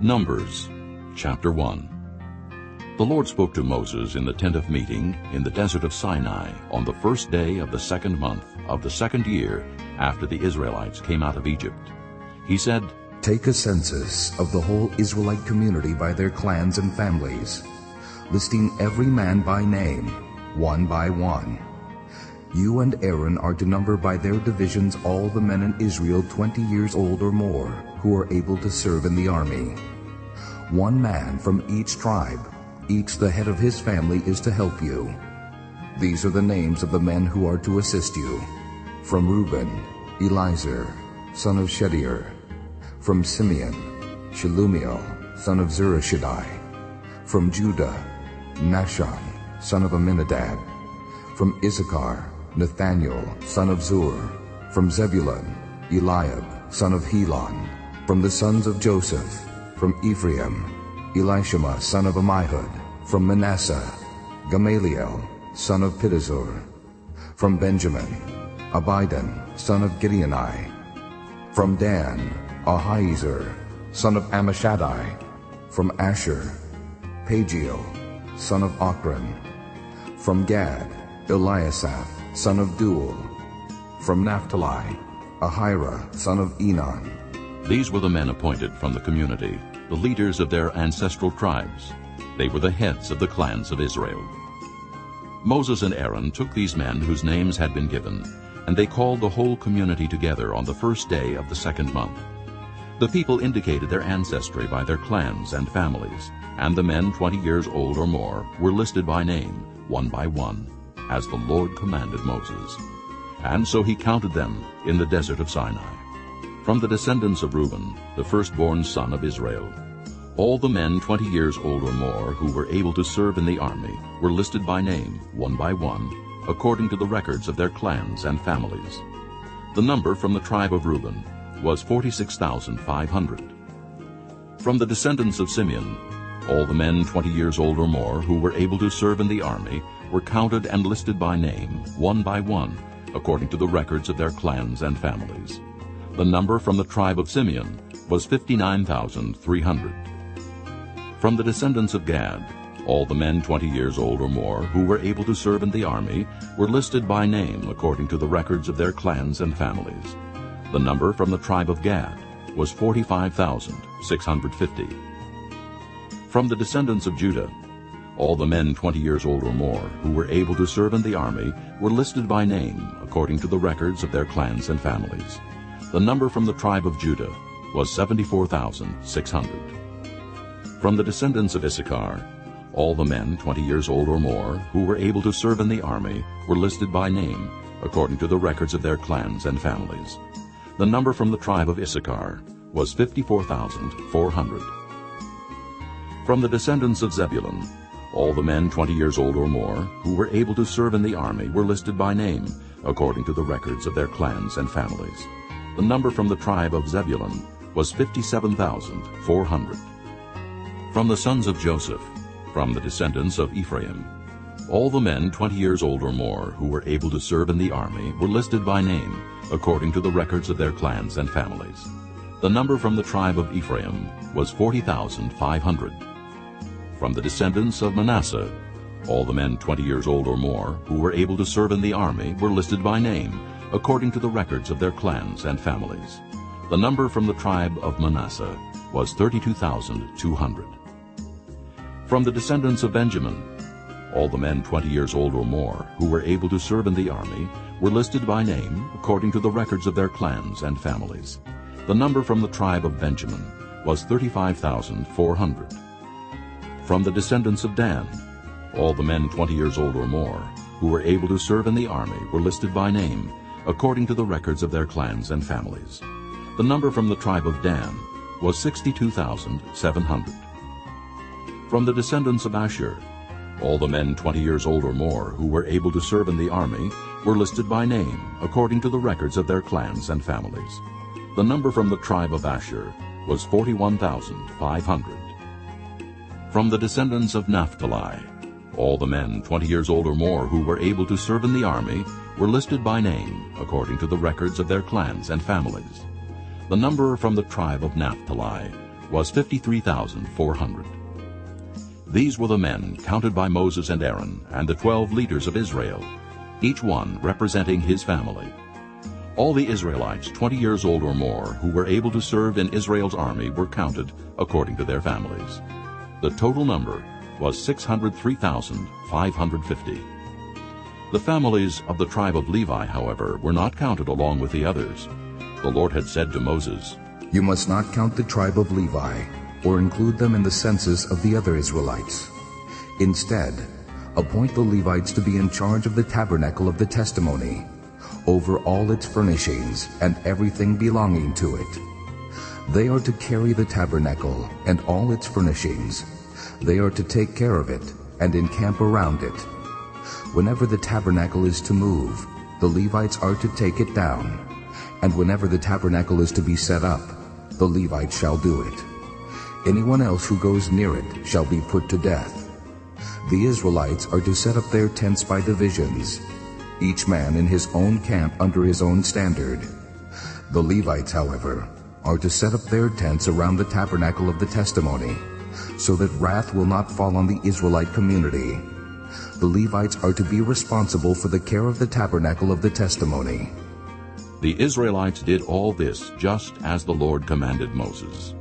Numbers chapter 1 The Lord spoke to Moses in the tent of meeting in the desert of Sinai on the first day of the second month of the second year after the Israelites came out of Egypt. He said, Take a census of the whole Israelite community by their clans and families, listing every man by name, one by one. You and Aaron are to number by their divisions all the men in Israel twenty years old or more who are able to serve in the army. One man from each tribe, each the head of his family, is to help you. These are the names of the men who are to assist you. From Reuben, Elizur, son of Shedeur. From Simeon, Shelumiel, son of Zurishaddai. From Judah, Nahshon, son of Amminadab. From Issachar, Nethanel, son of Zuar. From Zebulun, Eliab, son of Helon. From the sons of Joseph, from Ephraim, Elishama, son of Amihud, From Manasseh, Gamaliel, son of Pedahzur. From Benjamin, Abidan, son of Gideoni. From Dan, Ahiezer, son of Ammishaddai. From Asher, Pagiel, son of Okran. From Gad, Eliasaph, son of Deuel. From Naphtali, Ahira, son of Enan. These were the men appointed from the community, the leaders of their ancestral tribes. They were the heads of the clans of Israel. Moses and Aaron took these men whose names had been given, and they called the whole community together on the first day of the second month. The people indicated their ancestry by their clans and families, and the men twenty years old or more were listed by name, one by one as the Lord commanded Moses. And so he counted them in the desert of Sinai. From the descendants of Reuben, the firstborn son of Israel, all the men twenty years old or more who were able to serve in the army were listed by name, one by one, according to the records of their clans and families. The number from the tribe of Reuben was 46,500. From the descendants of Simeon, all the men twenty years old or more who were able to serve in the army were counted and listed by name, one by one, according to the records of their clans and families. The number from the tribe of Simeon was 59,300. From the descendants of Gad, all the men twenty years old or more who were able to serve in the army were listed by name according to the records of their clans and families. The number from the tribe of Gad was 45,650. From the descendants of Judah, all the men 20 years old or more who were able to serve in the army were listed by name according to the records of their clans and families. The number from the tribe of Judah was 74,600. From the descendants of Issachar, all the men 20 years old or more who were able to serve in the army were listed by name according to the records of their clans and families. The number from the tribe of Issachar was 54,400. From the descendants of Zebulun, all the men 20 years old or more who were able to serve in the army were listed by name, according to the records of their clans and families. The number from the tribe of Zebulun was 57,400. From the sons of Joseph, from the descendants of Ephraim, all the men 20 years old or more who were able to serve in the army were listed by name, according to the records of their clans and families. The number from the tribe of Ephraim was 40,500. From the descendants of Manasseh, all the men 20 years old or more who were able to serve in the army were listed by name, according to the records of their clans and families. The number from the tribe of Manasseh was 32,200. From the descendants of Benjamin, all the men 20 years old or more who were able to serve in the army were listed by name according to the records of their clans and families. The number from the tribe of Benjamin was 35,400. From the descendants of Dan, all the men 20 years old or more who were able to serve in the army were listed by name, according to the records of their clans and families. The number from the tribe of Dan was 62,700. From the descendants of Asher, all the men 20 years old or more who were able to serve in the army were listed by name, according to the records of their clans and families. The number from the tribe of Asher was 41,500. From the descendants of Naphtali, all the men 20 years old or more who were able to serve in the army were listed by name according to the records of their clans and families. The number from the tribe of Naphtali was 53,400. These were the men counted by Moses and Aaron and the twelve leaders of Israel, each one representing his family. All the Israelites 20 years old or more who were able to serve in Israel's army were counted according to their families. The total number was 603,550. The families of the tribe of Levi, however, were not counted along with the others. The Lord had said to Moses, You must not count the tribe of Levi, or include them in the census of the other Israelites. Instead, appoint the Levites to be in charge of the tabernacle of the testimony, over all its furnishings and everything belonging to it. They are to carry the tabernacle and all its furnishings. They are to take care of it and encamp around it. Whenever the tabernacle is to move, the Levites are to take it down. And whenever the tabernacle is to be set up, the Levites shall do it. Anyone else who goes near it shall be put to death. The Israelites are to set up their tents by divisions, each man in his own camp under his own standard. The Levites, however, are to set up their tents around the tabernacle of the testimony, so that wrath will not fall on the Israelite community. The Levites are to be responsible for the care of the tabernacle of the testimony. The Israelites did all this just as the Lord commanded Moses.